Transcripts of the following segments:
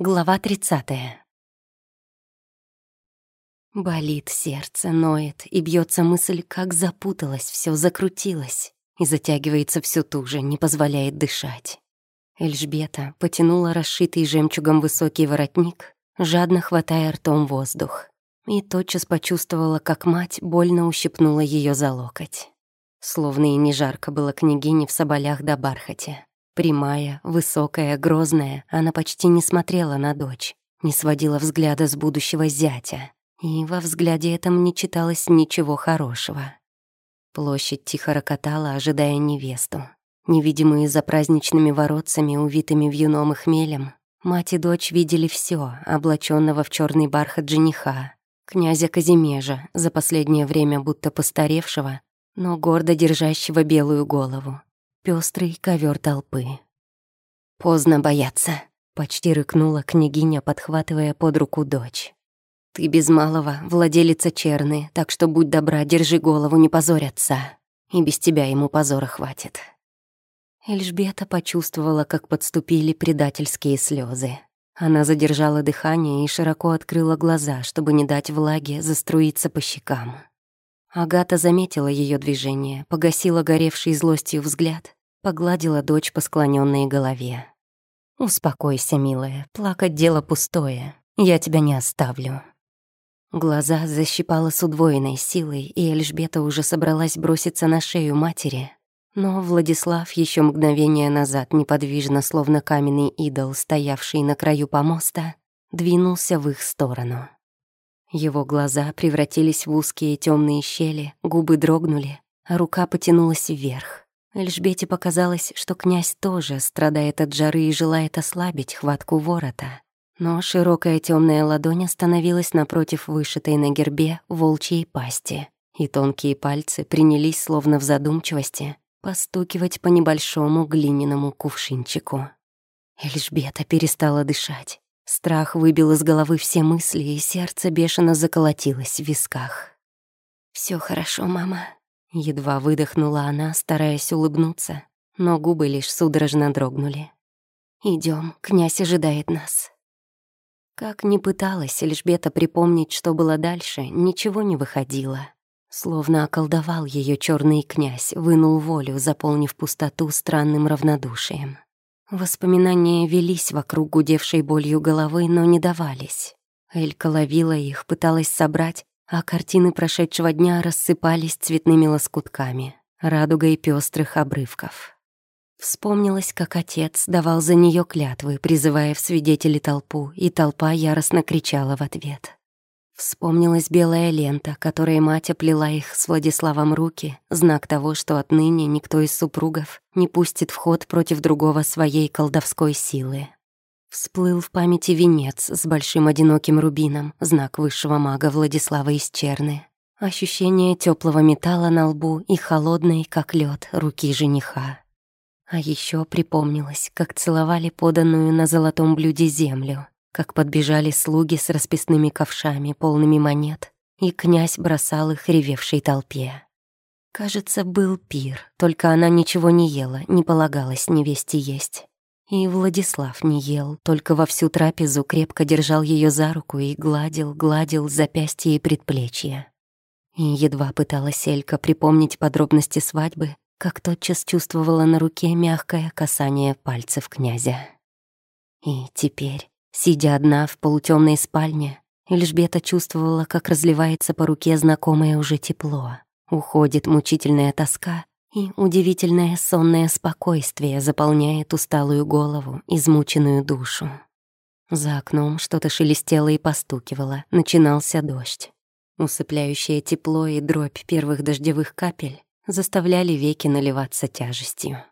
Глава 30. Болит сердце, ноет, и бьется мысль, как запуталась, все закрутилось, и затягивается все туже, не позволяет дышать. Эльжбета потянула расшитый жемчугом высокий воротник, жадно хватая ртом воздух, и тотчас почувствовала, как мать больно ущипнула ее за локоть. Словно и не жарко было княгине в соболях да бархате. Прямая, высокая, грозная, она почти не смотрела на дочь, не сводила взгляда с будущего зятя. И во взгляде этом не читалось ничего хорошего. Площадь тихо рокотала, ожидая невесту. Невидимые за праздничными воротцами, увитыми вьюном и хмелем, мать и дочь видели все, облаченного в черный бархат жениха, князя Казимежа, за последнее время будто постаревшего, но гордо держащего белую голову, пестрый ковер толпы. «Поздно бояться», — почти рыкнула княгиня, подхватывая под руку дочь. «Ты без малого владелица черны, так что будь добра, держи голову, не позорь отца. И без тебя ему позора хватит». Эльжбета почувствовала, как подступили предательские слезы. Она задержала дыхание и широко открыла глаза, чтобы не дать влаге заструиться по щекам. Агата заметила ее движение, погасила горевший злостью взгляд, погладила дочь по склоненной голове. «Успокойся, милая, плакать дело пустое, я тебя не оставлю». Глаза защипала с удвоенной силой, и Эльжбета уже собралась броситься на шею матери, но Владислав еще мгновение назад, неподвижно, словно каменный идол, стоявший на краю помоста, двинулся в их сторону. Его глаза превратились в узкие темные щели, губы дрогнули, а рука потянулась вверх. Эльжбете показалось, что князь тоже страдает от жары и желает ослабить хватку ворота. Но широкая темная ладонь остановилась напротив вышитой на гербе волчьей пасти, и тонкие пальцы принялись, словно в задумчивости, постукивать по небольшому глиняному кувшинчику. Эльжбета перестала дышать. Страх выбил из головы все мысли, и сердце бешено заколотилось в висках. Все хорошо, мама», — едва выдохнула она, стараясь улыбнуться, но губы лишь судорожно дрогнули. Идем, князь ожидает нас». Как ни пыталась Эльжбета припомнить, что было дальше, ничего не выходило. Словно околдовал ее черный князь, вынул волю, заполнив пустоту странным равнодушием. Воспоминания велись вокруг гудевшей болью головы, но не давались. Элька ловила их, пыталась собрать, а картины прошедшего дня рассыпались цветными лоскутками, радугой пестрых обрывков. Вспомнилось, как отец давал за нее клятвы, призывая в свидетели толпу, и толпа яростно кричала в ответ. Вспомнилась белая лента, которой мать оплела их с Владиславом руки, знак того, что отныне никто из супругов не пустит в ход против другого своей колдовской силы. Всплыл в памяти венец с большим одиноким рубином, знак высшего мага Владислава из Черны. Ощущение теплого металла на лбу и холодной, как лед, руки жениха. А еще припомнилось, как целовали поданную на золотом блюде землю — как подбежали слуги с расписными ковшами, полными монет, и князь бросал их ревевшей толпе. Кажется, был пир, только она ничего не ела, не полагалось невесте есть. И Владислав не ел, только во всю трапезу крепко держал ее за руку и гладил, гладил запястье и предплечье. И едва пыталась Элька припомнить подробности свадьбы, как тотчас чувствовала на руке мягкое касание пальцев князя. И теперь Сидя одна в полутемной спальне, Эльжбета чувствовала, как разливается по руке знакомое уже тепло. Уходит мучительная тоска, и удивительное сонное спокойствие заполняет усталую голову, измученную душу. За окном что-то шелестело и постукивало, начинался дождь. Усыпляющее тепло и дробь первых дождевых капель заставляли веки наливаться тяжестью.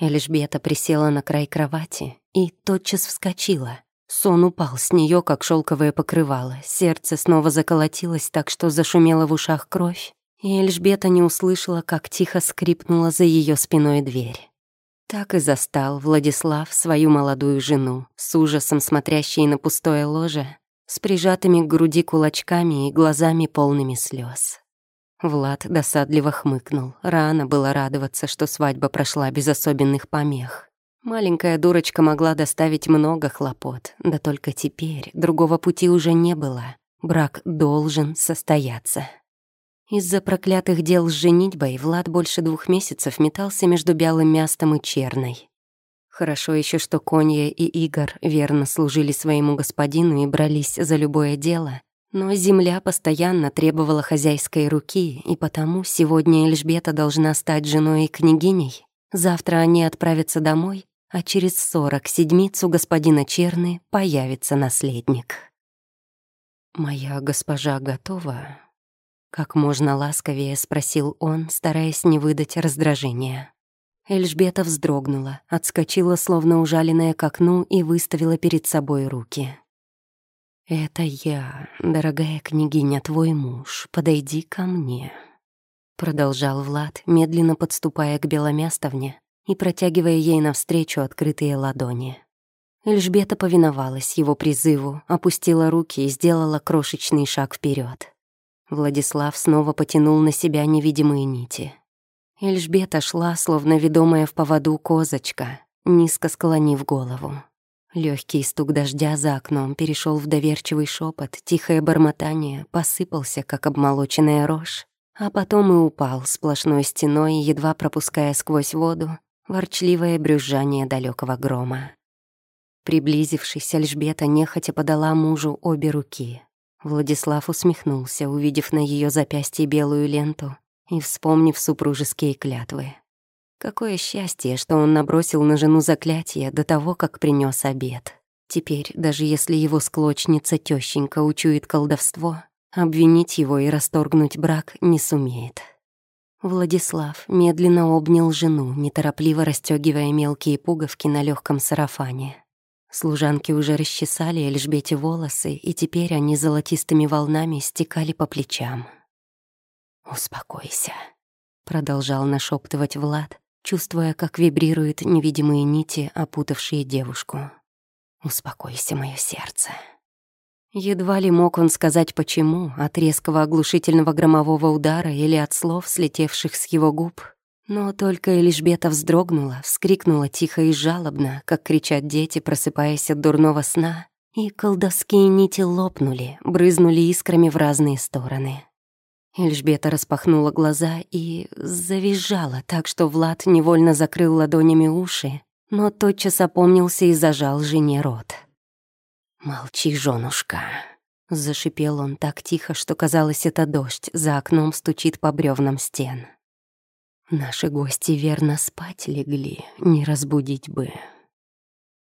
Эльжбета присела на край кровати и тотчас вскочила. Сон упал с нее, как шелковое покрывало. Сердце снова заколотилось так, что зашумела в ушах кровь, и Эльжбета не услышала, как тихо скрипнула за ее спиной дверь. Так и застал Владислав свою молодую жену, с ужасом смотрящей на пустое ложе, с прижатыми к груди кулачками и глазами полными слез. Влад досадливо хмыкнул. Рано было радоваться, что свадьба прошла без особенных помех. Маленькая дурочка могла доставить много хлопот, да только теперь другого пути уже не было. Брак должен состояться. Из-за проклятых дел с женитьбой Влад больше двух месяцев метался между Белым Мястом и Черной. Хорошо еще, что Конья и Игорь верно служили своему господину и брались за любое дело, но земля постоянно требовала хозяйской руки, и потому сегодня Эльжбета должна стать женой и княгиней. Завтра они отправятся домой, а через сорок седмицу господина Черны появится наследник. «Моя госпожа готова?» Как можно ласковее спросил он, стараясь не выдать раздражения. Эльжбета вздрогнула, отскочила, словно ужаленная к окну, и выставила перед собой руки. «Это я, дорогая княгиня, твой муж. Подойди ко мне», — продолжал Влад, медленно подступая к Беломястовне и протягивая ей навстречу открытые ладони. Эльжбета повиновалась его призыву, опустила руки и сделала крошечный шаг вперед. Владислав снова потянул на себя невидимые нити. Эльжбета шла, словно ведомая в поводу козочка, низко склонив голову. Легкий стук дождя за окном перешел в доверчивый шепот, тихое бормотание посыпался, как обмолоченная рожь, а потом и упал сплошной стеной, едва пропуская сквозь воду ворчливое брюзжание далекого грома. Приблизившись, Альжбета нехотя подала мужу обе руки. Владислав усмехнулся, увидев на ее запястье белую ленту и вспомнив супружеские клятвы. Какое счастье, что он набросил на жену заклятие до того, как принес обед. Теперь, даже если его склочница тещенька учует колдовство, обвинить его и расторгнуть брак не сумеет. Владислав медленно обнял жену, неторопливо расстегивая мелкие пуговки на легком сарафане. Служанки уже расчесали Эльжбете волосы, и теперь они золотистыми волнами стекали по плечам. «Успокойся», — продолжал нашептывать Влад, чувствуя, как вибрируют невидимые нити, опутавшие девушку. «Успокойся, мое сердце». Едва ли мог он сказать почему, от резкого оглушительного громового удара или от слов, слетевших с его губ. Но только Элишбета вздрогнула, вскрикнула тихо и жалобно, как кричат дети, просыпаясь от дурного сна, и колдовские нити лопнули, брызнули искрами в разные стороны. Эльжбета распахнула глаза и завизжала так, что Влад невольно закрыл ладонями уши, но тотчас опомнился и зажал жене рот. «Молчи, женушка», — зашипел он так тихо, что казалось, это дождь за окном стучит по бревнам стен. «Наши гости верно спать легли, не разбудить бы».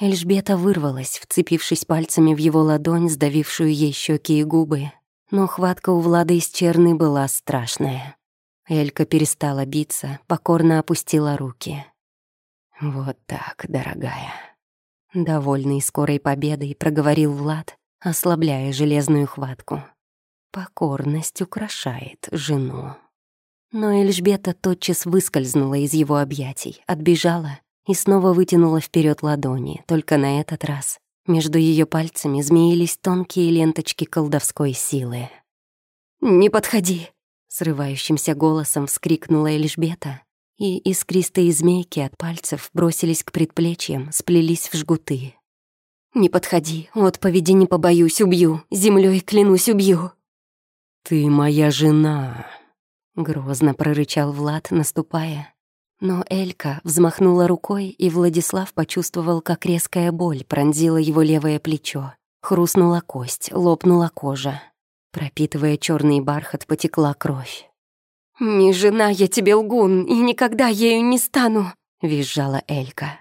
Эльжбета вырвалась, вцепившись пальцами в его ладонь, сдавившую ей щеки и губы, но хватка у Влада из черны была страшная. Элька перестала биться, покорно опустила руки. «Вот так, дорогая». Довольный скорой победой проговорил Влад, ослабляя железную хватку. Покорность украшает жену. Но Эльжбета тотчас выскользнула из его объятий, отбежала и снова вытянула вперед ладони, только на этот раз между ее пальцами змеились тонкие ленточки колдовской силы. «Не подходи!» — срывающимся голосом вскрикнула Эльжбета, и искристые змейки от пальцев бросились к предплечьям, сплелись в жгуты. «Не подходи, отповеди не побоюсь, убью, землей клянусь, убью!» «Ты моя жена!» — грозно прорычал Влад, наступая, но Элька взмахнула рукой, и Владислав почувствовал, как резкая боль пронзила его левое плечо. Хрустнула кость, лопнула кожа. Пропитывая черный бархат, потекла кровь. «Не жена я тебе, лгун, и никогда ею не стану!» — визжала Элька.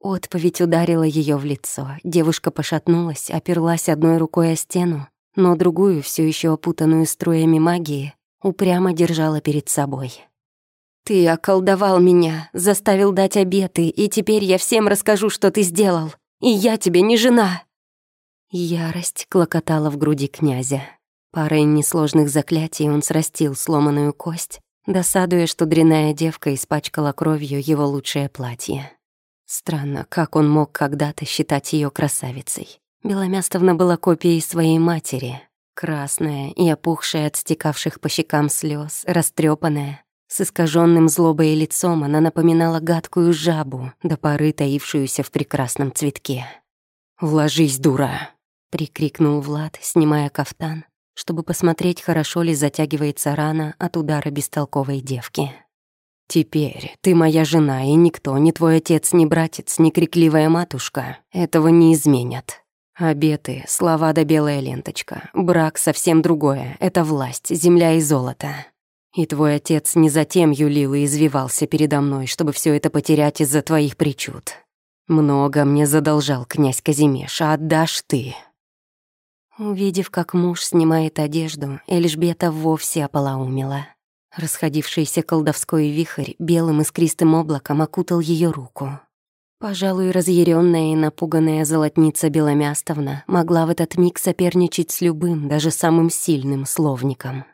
Отповедь ударила ее в лицо. Девушка пошатнулась, оперлась одной рукой о стену, но другую, все еще опутанную струями магии, упрямо держала перед собой. «Ты околдовал меня, заставил дать обеты, и теперь я всем расскажу, что ты сделал. И я тебе не жена!» Ярость клокотала в груди князя. Парой несложных заклятий он срастил сломанную кость, досадуя, что дряная девка испачкала кровью его лучшее платье. Странно, как он мог когда-то считать ее красавицей. Беломястовна была копией своей матери, красная и опухшая от стекавших по щекам слез, растрепанная, С искаженным злобой лицом она напоминала гадкую жабу, до поры таившуюся в прекрасном цветке. «Вложись, дура!» — прикрикнул Влад, снимая кафтан, чтобы посмотреть, хорошо ли затягивается рана от удара бестолковой девки. «Теперь ты моя жена, и никто, ни твой отец, ни братец, ни крикливая матушка этого не изменят. Обеты, слова да белая ленточка, брак совсем другое, это власть, земля и золото. И твой отец не затем юлил и извивался передо мной, чтобы все это потерять из-за твоих причуд. Много мне задолжал князь Казимеш, а отдашь ты». Увидев, как муж снимает одежду, Эльжбета вовсе ополоумела. Расходившийся колдовской вихрь белым искристым облаком окутал ее руку. Пожалуй, разъяренная и напуганная золотница Беломястовна могла в этот миг соперничать с любым, даже самым сильным словником.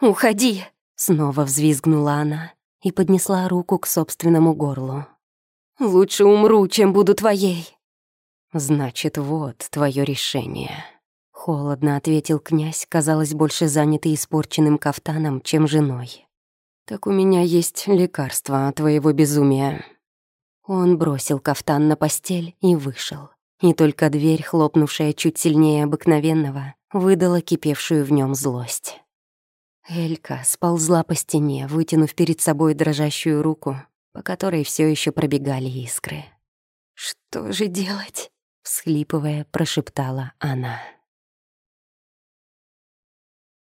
«Уходи!» — снова взвизгнула она и поднесла руку к собственному горлу. «Лучше умру, чем буду твоей!» «Значит, вот твое решение», Холодно ответил князь, казалось, больше занятый испорченным кафтаном, чем женой. «Так у меня есть лекарство от твоего безумия». Он бросил кафтан на постель и вышел. И только дверь, хлопнувшая чуть сильнее обыкновенного, выдала кипевшую в нем злость. Элька сползла по стене, вытянув перед собой дрожащую руку, по которой все еще пробегали искры. «Что же делать?» — всхлипывая, прошептала она.